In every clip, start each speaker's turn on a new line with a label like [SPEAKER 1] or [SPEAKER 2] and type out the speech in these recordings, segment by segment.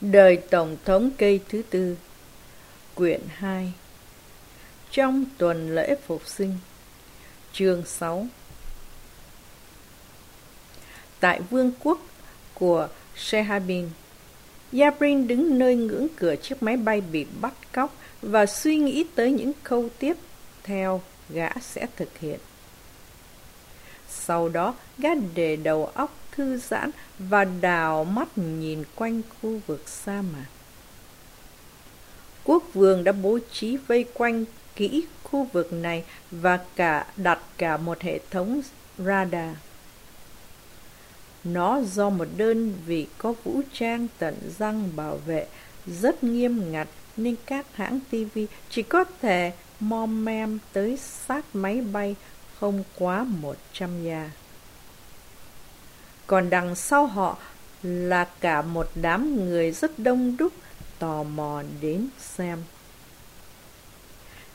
[SPEAKER 1] Đời Tổng thống cây thứ tư Quyển 2 Trong tuần lễ phục sinh Chương 6 Tại vương quốc của Shehabin Yabrin đứng nơi ngưỡng cửa chiếc máy bay bị bắt cóc và suy nghĩ tới những câu tiếp theo gã sẽ thực hiện. Sau đó, gã để đầu óc thư giãn và đào mắt nhìn quanh khu vực sa mạc. Quốc vương đã bố trí vây quanh kỹ khu vực này và cả đặt cả một hệ thống radar. Nó do một đơn vị có vũ trang tận răng bảo vệ, rất nghiêm ngặt nên các hãng TV chỉ có thể mom mem tới sát máy bay không quá 100 gia. Còn đằng sau họ là cả một đám người rất đông đúc tò mò đến xem.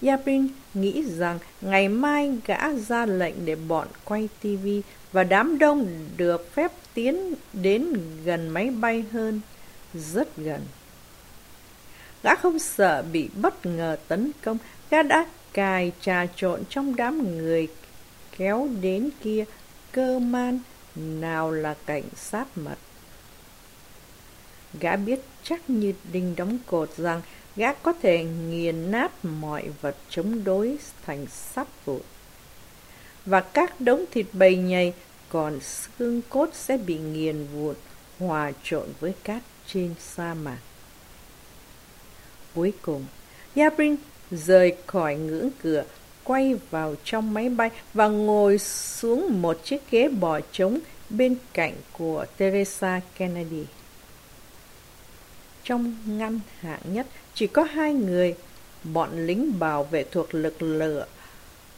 [SPEAKER 1] Yabrin nghĩ rằng ngày mai gã ra lệnh để bọn quay tivi và đám đông được phép tiến đến gần máy bay hơn, rất gần. Gã không sợ bị bất ngờ tấn công, gã đã cài trà trộn trong đám người kéo đến kia cơ man nào là cảnh sát mật. Gã biết chắc như đinh đóng cột rằng gã có thể nghiền nát mọi vật chống đối thành sắt vụn. Và các đống thịt bầy nhầy còn xương cốt sẽ bị nghiền vụn hòa trộn với cát trên sa mạc. Cuối cùng, Yabrin rời khỏi ngưỡng cửa quay vào trong máy bay và ngồi xuống một chiếc ghế bò trống bên cạnh của Teresa Kennedy. Trong ngăn hạng nhất chỉ có hai người, bọn lính bảo vệ thuộc lực lửa,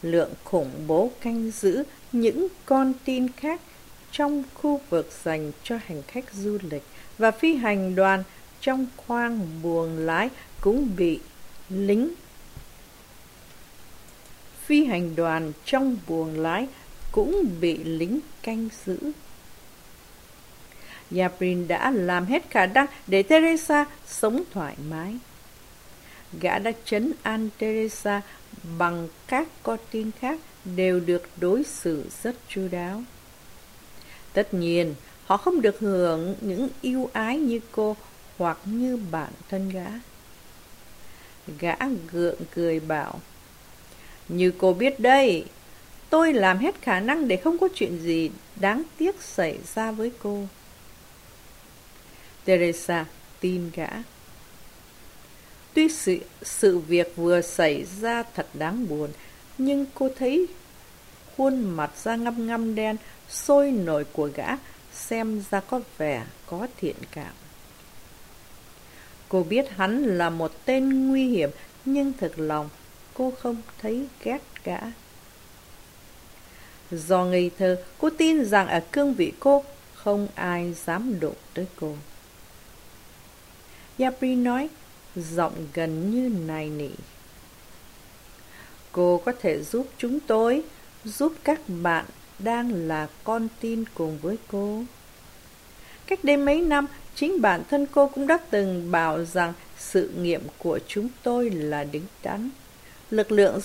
[SPEAKER 1] lượng khủng bố canh giữ những con tin khác trong khu vực dành cho hành khách du lịch và phi hành đoàn trong khoang buồng lái cũng bị lính phi hành đoàn trong buồng lái cũng bị lính canh giữ. Yabrin đã làm hết khả năng để Teresa sống thoải mái. Gã đã chấn an Teresa bằng các con tin khác đều được đối xử rất chu đáo. Tất nhiên, họ không được hưởng những yêu ái như cô hoặc như bản thân gã. Gã gượng cười bảo, như cô biết đây, tôi làm hết khả năng để không có chuyện gì đáng tiếc xảy ra với cô. Teresa tin gã. Tuy sự, sự việc vừa xảy ra thật đáng buồn, nhưng cô thấy khuôn mặt da ngăm ngăm đen, sôi nổi của gã, xem ra có vẻ có thiện cảm. Cô biết hắn là một tên nguy hiểm, nhưng thực lòng cô không thấy ghét gã. Do ngây thơ, cô tin rằng ở cương vị cô, không ai dám đụng tới cô. Yapri nói, giọng gần như nài nỉ. Cô có thể giúp chúng tôi, giúp các bạn đang là con tin cùng với cô. Cách đây mấy năm, chính bản thân cô cũng đã từng bảo rằng sự nghiệp của chúng tôi là đứng đắn. Lực lượng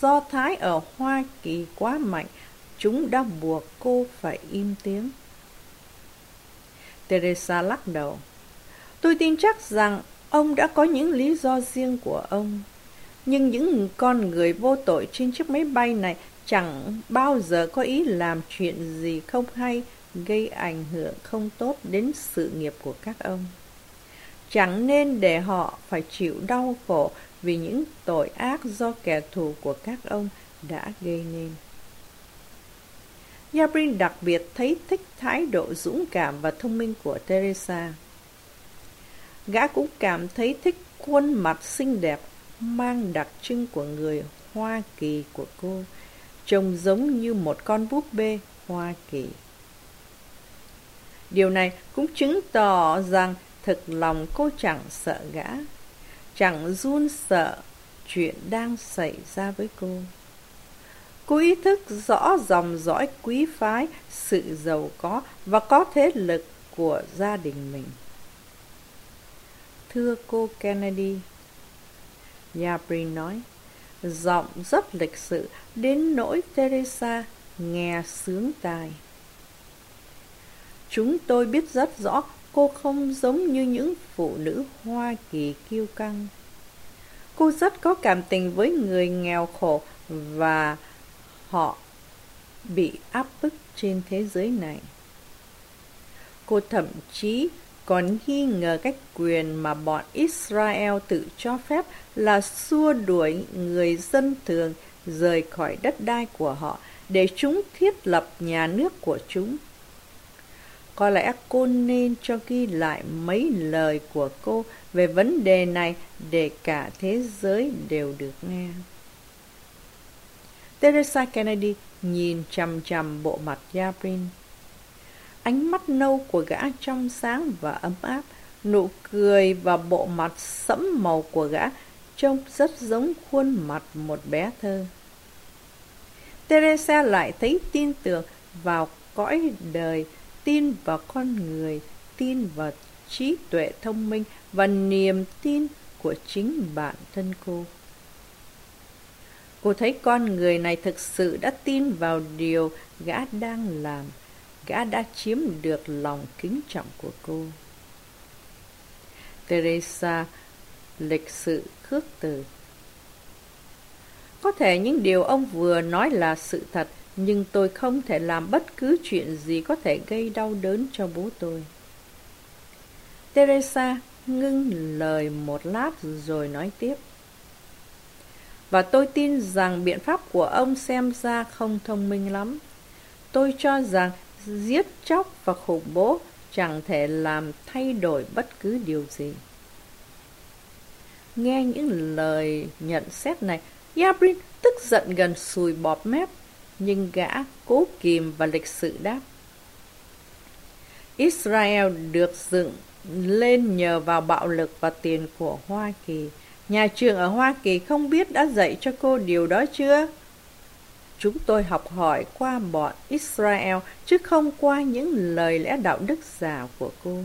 [SPEAKER 1] do Thái ở Hoa Kỳ quá mạnh, chúng đã buộc cô phải im tiếng. Teresa lắc đầu. Tôi tin chắc rằng ông đã có những lý do riêng của ông. Nhưng những con người vô tội trên chiếc máy bay này chẳng bao giờ có ý làm chuyện gì không hay, gây ảnh hưởng không tốt đến sự nghiệp của các ông. Chẳng nên để họ phải chịu đau khổ vì những tội ác do kẻ thù của các ông đã gây nên. Yabrin đặc biệt thấy thích thái độ dũng cảm và thông minh của Teresa. Gã cũng cảm thấy thích khuôn mặt xinh đẹp mang đặc trưng của người Hoa Kỳ của cô, trông giống như một con búp bê Hoa Kỳ. Điều này cũng chứng tỏ rằng thực lòng cô chẳng sợ gã chẳng run sợ chuyện đang xảy ra với cô. Cô ý thức rõ dòng dõi quý phái, sự giàu có và có thế lực của gia đình mình. Thưa cô Kennedy. Yabrin nói, giọng rất lịch sự đến nỗi Teresa nghe sướng tai. Chúng tôi biết rất rõ cô không giống như những phụ nữ Hoa Kỳ kiêu căng. Cô rất có cảm tình với người nghèo khổ và họ bị áp bức trên thế giới này. Cô thậm chí còn nghi ngờ cách quyền mà bọn Israel tự cho phép là xua đuổi người dân thường rời khỏi đất đai của họ để chúng thiết lập nhà nước của chúng. Có lẽ cô nên cho ghi lại mấy lời của cô về vấn đề này để cả thế giới đều được nghe. Teresa Kennedy nhìn chằm chằm bộ mặt Yabrin. Ánh mắt nâu của gã trong sáng và ấm áp, nụ cười và bộ mặt sẫm màu của gã trông rất giống khuôn mặt một bé thơ. Teresa lại thấy tin tưởng vào cõi đời, tin vào con người, tin vào trí tuệ thông minh và niềm tin của chính bản thân cô. Cô thấy con người này thực sự đã tin vào điều gã đang làm. Gã đã chiếm được lòng kính trọng của cô. Teresa lịch sự khước từ. Có thể những điều ông vừa nói là sự thật, nhưng tôi không thể làm bất cứ chuyện gì có thể gây đau đớn cho bố tôi. Teresa ngưng lời một lát rồi nói tiếp. Và tôi tin rằng biện pháp của ông xem ra không thông minh lắm. Tôi cho rằng giết chóc và khủng bố chẳng thể làm thay đổi bất cứ điều gì. Nghe những lời nhận xét này, Yabrin tức giận gần sùi bọt mép, nhưng gã cố kìm và lịch sự đáp. Israel được dựng lên nhờ vào bạo lực và tiền của Hoa Kỳ. Nhà trường ở Hoa Kỳ không biết đã dạy cho cô điều đó chưa? Chúng tôi học hỏi qua bọn Israel, chứ không qua những lời lẽ đạo đức giả của cô.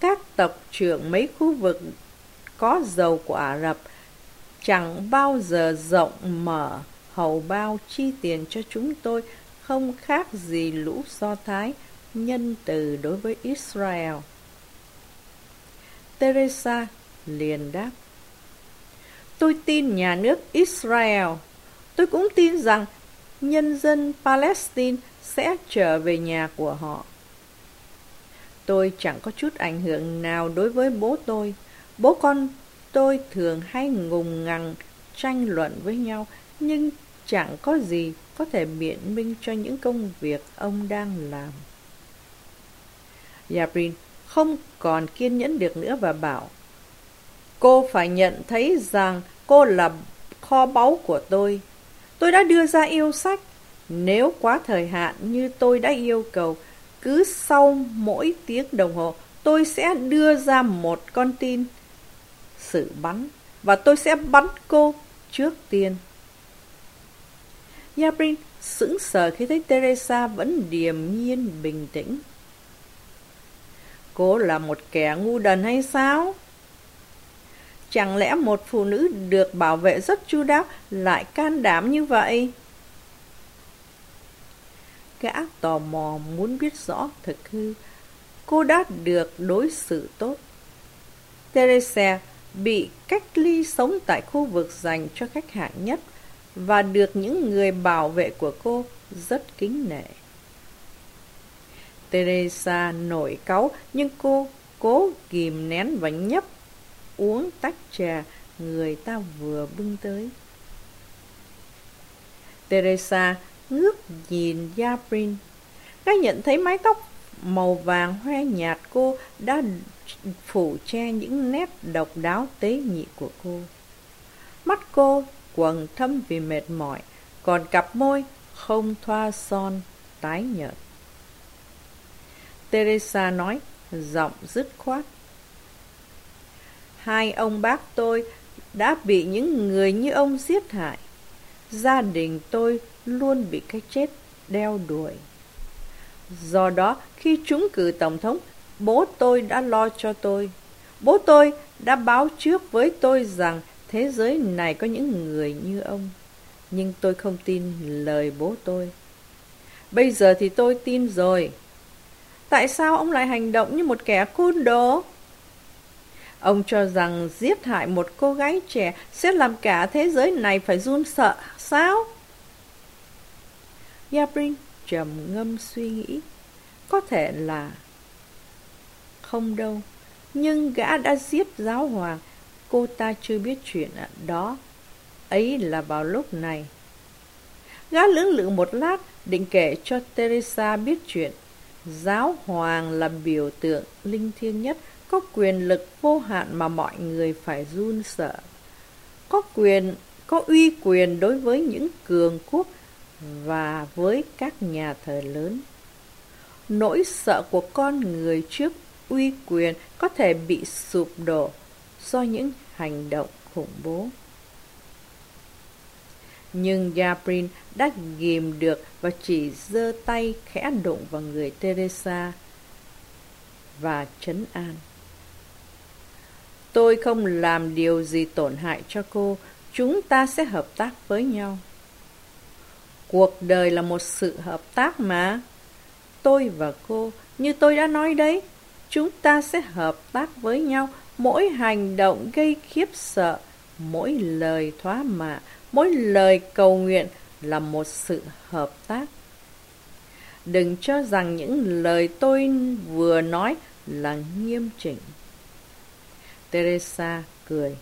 [SPEAKER 1] Các tộc trưởng mấy khu vực có dầu của Ả Rập chẳng bao giờ rộng mở hầu bao chi tiền cho chúng tôi không khác gì lũ Do Thái nhân từ đối với Israel. Teresa liền đáp. Tôi tin nhà nước Israel. Tôi cũng tin rằng nhân dân Palestine sẽ trở về nhà của họ. Tôi chẳng có chút ảnh hưởng nào đối với bố tôi. Bố con tôi thường hay ngùng ngằng tranh luận với nhau, nhưng chẳng có gì có thể biện minh cho những công việc ông đang làm. Yabrin không còn kiên nhẫn được nữa và bảo Cô phải nhận thấy rằng cô là kho báu của tôi. Tôi đã đưa ra yêu sách. Nếu quá thời hạn như tôi đã yêu cầu, cứ sau mỗi tiếng đồng hồ, tôi sẽ đưa ra một con tin sự bắn và tôi sẽ bắn cô trước tiên. Yabrin sững sờ khi thấy Teresa vẫn điềm nhiên, bình tĩnh. Cô là một kẻ ngu đần hay sao? Chẳng lẽ một phụ nữ được bảo vệ rất chu đáo lại can đảm như vậy? Gã tò mò muốn biết rõ thực hư. Cô đã được đối xử tốt. Teresa bị cách ly sống tại khu vực dành cho khách hạng nhất và được những người bảo vệ của cô rất kính nể. Teresa nổi cáu, nhưng cô cố kìm nén và nhấp uống tách trà, người ta vừa bưng tới. Teresa ngước nhìn Yabrin. Cái nhận thấy mái tóc màu vàng hoe nhạt cô đã phủ che những nét độc đáo tế nhị của cô. Mắt cô quầng thâm vì mệt mỏi, còn cặp môi không thoa son, tái nhợt. Teresa nói, giọng dứt khoát. Hai ông bác tôi đã bị những người như ông giết hại. Gia đình tôi luôn bị cái chết đeo đuổi. Do đó, khi chúng cử tổng thống, bố tôi đã lo cho tôi. Bố tôi đã báo trước với tôi rằng thế giới này có những người như ông. Nhưng tôi không tin lời bố tôi. Bây giờ thì tôi tin rồi. Tại sao ông lại hành động như một kẻ côn đồ? Ông cho rằng giết hại một cô gái trẻ sẽ làm cả thế giới này phải run sợ, sao? Yabrin trầm ngâm suy nghĩ. Có thể là... Không đâu. Nhưng gã đã giết giáo hoàng. Cô ta chưa biết chuyện đó. Ấy là vào lúc này. Gã lưỡng lự một lát, định kể cho Teresa biết chuyện. Giáo hoàng là biểu tượng linh thiêng nhất, có quyền lực vô hạn mà mọi người phải run sợ. Có quyền, có uy quyền đối với những cường quốc và với các nhà thờ lớn. Nỗi sợ của con người trước uy quyền có thể bị sụp đổ do những hành động khủng bố. Nhưng Gabrin đã ghim được và chỉ giơ tay khẽ đụng vào người Teresa và chấn an. Tôi không làm điều gì tổn hại cho cô, chúng ta sẽ hợp tác với nhau. Cuộc đời là một sự hợp tác mà. Tôi và cô, như tôi đã nói đấy, chúng ta sẽ hợp tác với nhau. Mỗi hành động gây khiếp sợ, mỗi lời thoá mạ, mỗi lời cầu nguyện là một sự hợp tác. Đừng cho rằng những lời tôi vừa nói là nghiêm chỉnh. Teresa cười.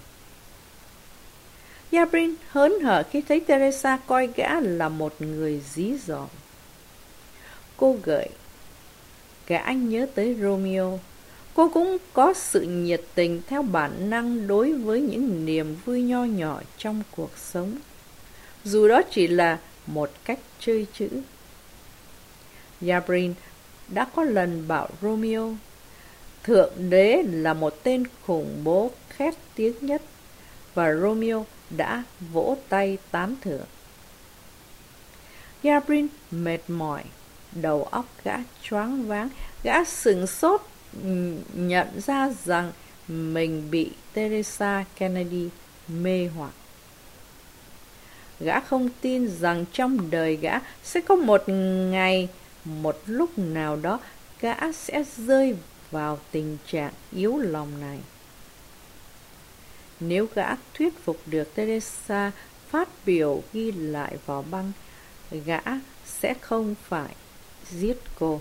[SPEAKER 1] Yabrin hớn hở khi thấy Teresa coi gã là một người dí dỏm. Cô gợi, gã anh nhớ tới Romeo. Cô cũng có sự nhiệt tình theo bản năng đối với những niềm vui nho nhỏ trong cuộc sống. Dù đó chỉ là một cách chơi chữ. Yabrin đã có lần bảo Romeo, Thượng đế là một tên khủng bố khét tiếng nhất, và Romeo đã vỗ tay tán thưởng. Yabrin mệt mỏi, đầu óc gã choáng váng, gã sừng sốt nhận ra rằng mình bị Teresa Kennedy mê hoặc. Gã không tin rằng trong đời gã sẽ có một ngày, một lúc nào đó gã sẽ rơi vào tình trạng yếu lòng này. Nếu gã thuyết phục được Teresa phát biểu ghi lại vào băng, gã sẽ không phải giết cô.